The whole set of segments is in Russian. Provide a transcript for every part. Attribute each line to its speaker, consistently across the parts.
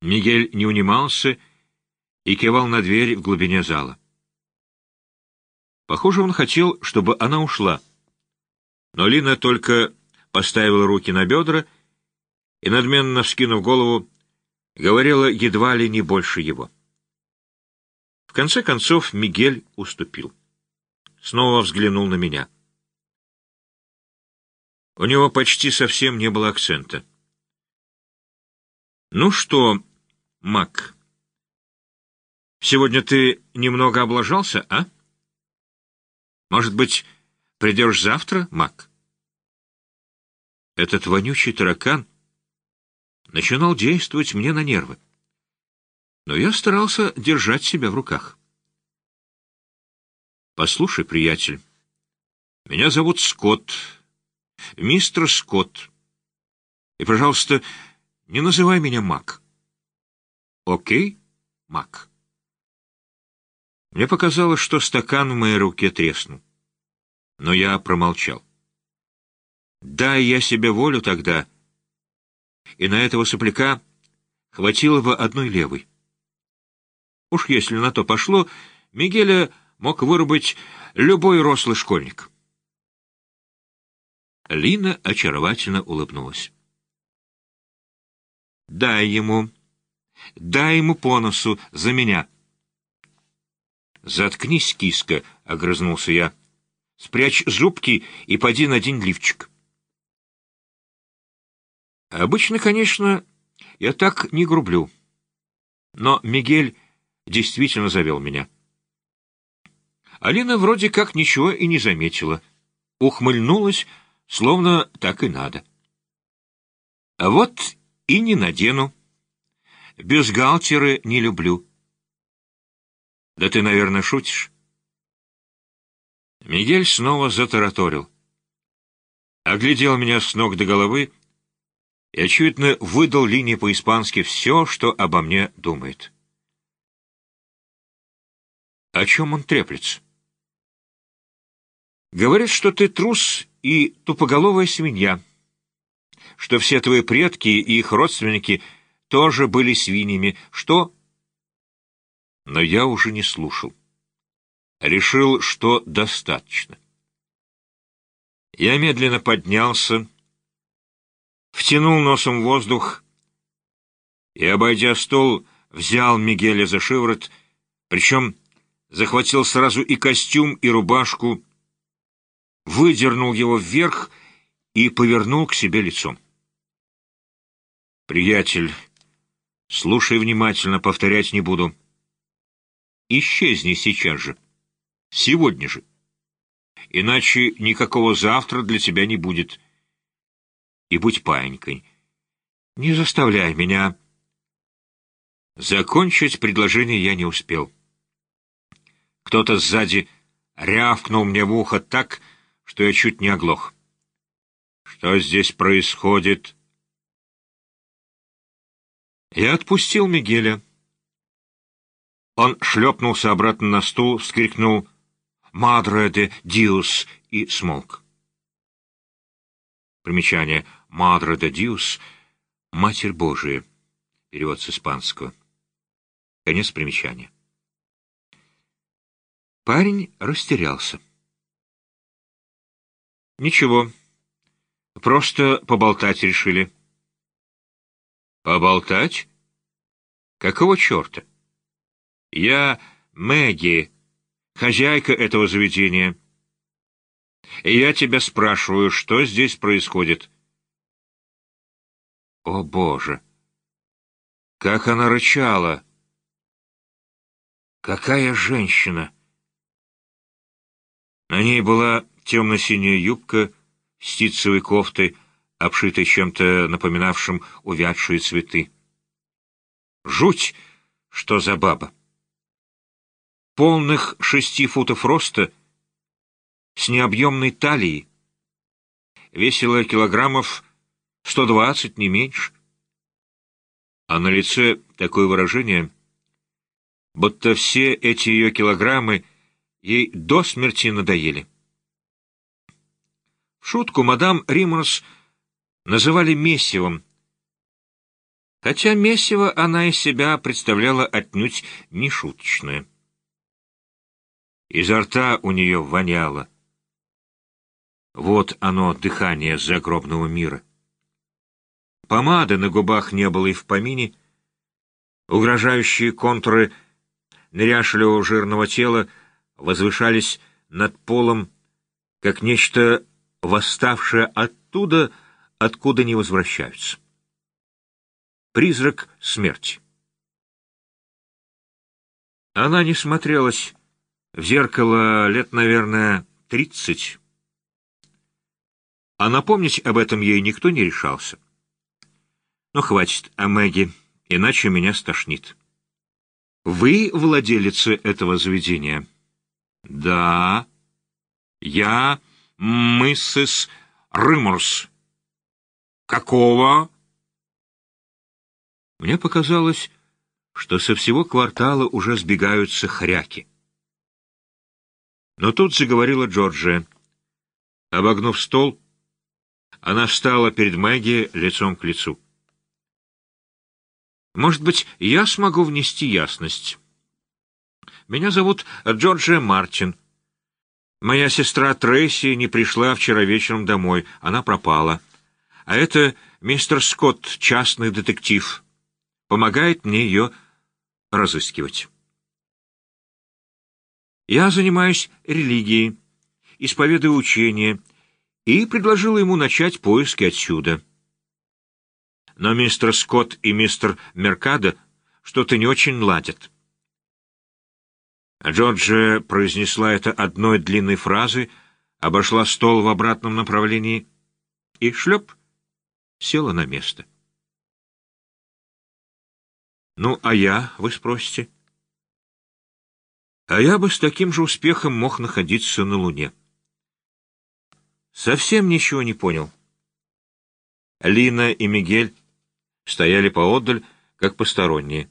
Speaker 1: Мигель не унимался и кивал на дверь в глубине зала. Похоже, он хотел, чтобы она ушла. Но Лина только поставила руки на бедра и, надменно вскинув голову, говорила едва ли не больше его. В конце концов Мигель уступил. Снова взглянул на меня. У него почти совсем не было акцента. «Ну что, Мак, сегодня ты немного облажался, а?» Может быть, придешь завтра, Мак? Этот вонючий таракан начинал действовать мне на нервы. Но я старался держать себя в руках. Послушай, приятель, меня зовут Скотт, мистер Скотт. И, пожалуйста, не называй меня Мак. Окей, Мак? Мне показалось, что стакан в моей руке треснул. Но я промолчал. Дай я себе волю тогда, и на этого сопляка хватило бы одной левой. Уж если на то пошло, Мигеля мог вырубить любой рослый школьник. Лина очаровательно улыбнулась. «Дай ему, дай ему по носу за меня». «Заткнись, киска!» — огрызнулся я. «Спрячь зубки и поди надень лифчик». Обычно, конечно, я так не грублю. Но Мигель действительно завел меня. Алина вроде как ничего и не заметила. Ухмыльнулась, словно так и надо. А вот и не надену. Бюстгальтеры не люблю. Да ты, наверное, шутишь. Мигель снова затараторил. Оглядел меня с ног до головы и, очевидно, выдал линии по-испански все, что обо мне думает. О чем он треплется? Говорит, что ты трус и тупоголовая свинья, что все твои предки и их родственники тоже были свиньями, что но я уже не слушал. Решил, что достаточно. Я медленно поднялся, втянул носом воздух и, обойдя стол, взял Мигеля за шиворот, причем захватил сразу и костюм, и рубашку, выдернул его вверх и повернул к себе лицом. «Приятель, слушай внимательно, повторять не буду». Исчезни сейчас же. Сегодня же. Иначе никакого завтра для тебя не будет. И будь паинькой. Не заставляй меня. Закончить предложение я не успел. Кто-то сзади рявкнул мне в ухо так, что я чуть не оглох. Что здесь происходит? Я отпустил Мигеля. Он шлепнулся обратно на стул, вскрикнул «Мадре де Диус» и смолк. Примечание «Мадре де Диус» — «Матерь Божия», перевод с испанского. Конец примечания. Парень растерялся. «Ничего, просто поболтать решили». «Поболтать? Какого черта?» Я Мэгги, хозяйка этого заведения. И я тебя спрашиваю, что здесь происходит? О, Боже! Как она рычала! Какая женщина! На ней была темно-синяя юбка с тицевой кофтой, обшитой чем-то напоминавшим увядшие цветы. Жуть, что за баба! полных шести футов роста, с необъемной талией, весила килограммов сто двадцать, не меньше. А на лице такое выражение, будто все эти ее килограммы ей до смерти надоели. В шутку мадам Риммерс называли мессивом, хотя месиво она из себя представляла отнюдь не шуточное. Изо рта у нее воняло. Вот оно, дыхание загробного мира. Помады на губах не было и в помине. Угрожающие контуры неряшливого жирного тела возвышались над полом, как нечто восставшее оттуда, откуда не возвращаются. Призрак смерти. Она не смотрелась в зеркало лет, наверное, тридцать, а напомнить об этом ей никто не решался. Но хватит о Мэгги, иначе меня стошнит. Вы владелица этого заведения? Да. Я миссис Рыморс. Какого? Мне показалось, что со всего квартала уже сбегаются хряки. Но тут заговорила Джорджия. Обогнув стол, она встала перед Мэгги лицом к лицу. «Может быть, я смогу внести ясность. Меня зовут Джорджия Мартин. Моя сестра Трейси не пришла вчера вечером домой, она пропала. А это мистер Скотт, частный детектив. Помогает мне ее разыскивать». Я занимаюсь религией, исповедую учение и предложила ему начать поиски отсюда. Но мистер Скотт и мистер Меркадо что-то не очень ладят. Джорджия произнесла это одной длинной фразой, обошла стол в обратном направлении и, шлеп, села на место. «Ну, а я, вы спросите?» А я бы с таким же успехом мог находиться на Луне. Совсем ничего не понял. Лина и Мигель стояли поодаль, как посторонние.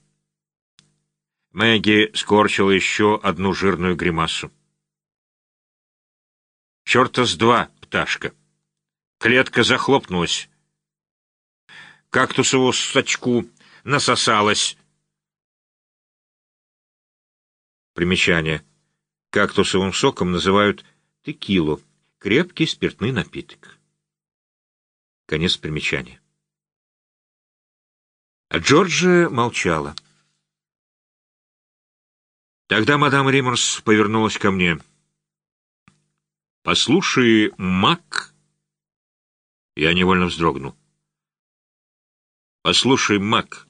Speaker 1: Мэгги скорчила еще одну жирную гримасу. «Черта с два, пташка!» Клетка захлопнулась. Кактусову сачку насосалась. Примечание. Кактусовым соком называют текилу, крепкий спиртный напиток. Конец примечания. А Джорджия молчала. Тогда мадам Риммерс повернулась ко мне. «Послушай, Мак...» Я невольно вздрогнул. «Послушай, Мак...»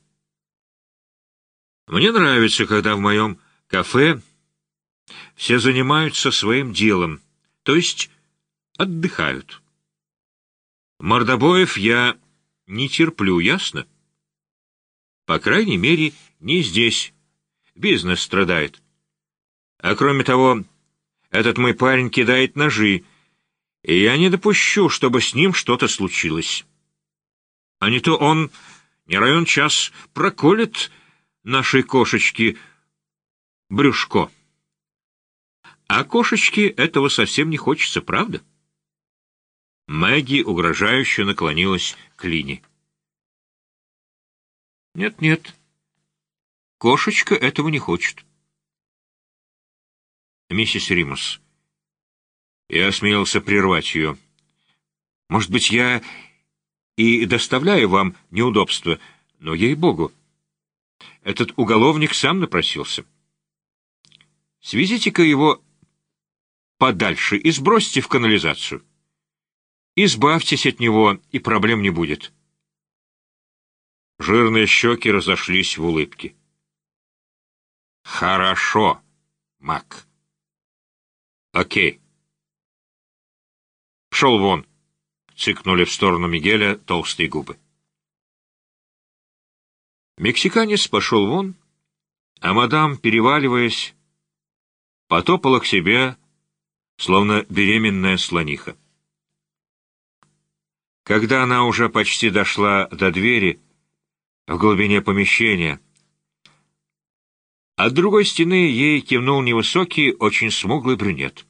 Speaker 1: Мне нравится, когда в моем кафе все занимаются своим делом, то есть отдыхают. Мордобоев я не терплю, ясно? По крайней мере, не здесь. Бизнес страдает. А кроме того, этот мой парень кидает ножи, и я не допущу, чтобы с ним что-то случилось. А не то он, не район час, проколет нашей кошечки брюшко. А кошечке этого совсем не хочется, правда? Мэгги угрожающе наклонилась к Лине. Нет-нет, кошечка этого не хочет. Миссис Римус, я осмелился прервать ее. Может быть, я и доставляю вам неудобства, но, ей-богу, этот уголовник сам напросился. Свезите-ка его подальше и сбросьте в канализацию. Избавьтесь от него, и проблем не будет. Жирные щеки разошлись в улыбке. Хорошо, Мак. Окей. Пшел вон, цыкнули в сторону Мигеля толстые губы. Мексиканец пошел вон, а мадам, переваливаясь, потопала к себе, словно беременная слониха. Когда она уже почти дошла до двери, в глубине помещения, от другой стены ей кивнул невысокий, очень смуглый брюнет.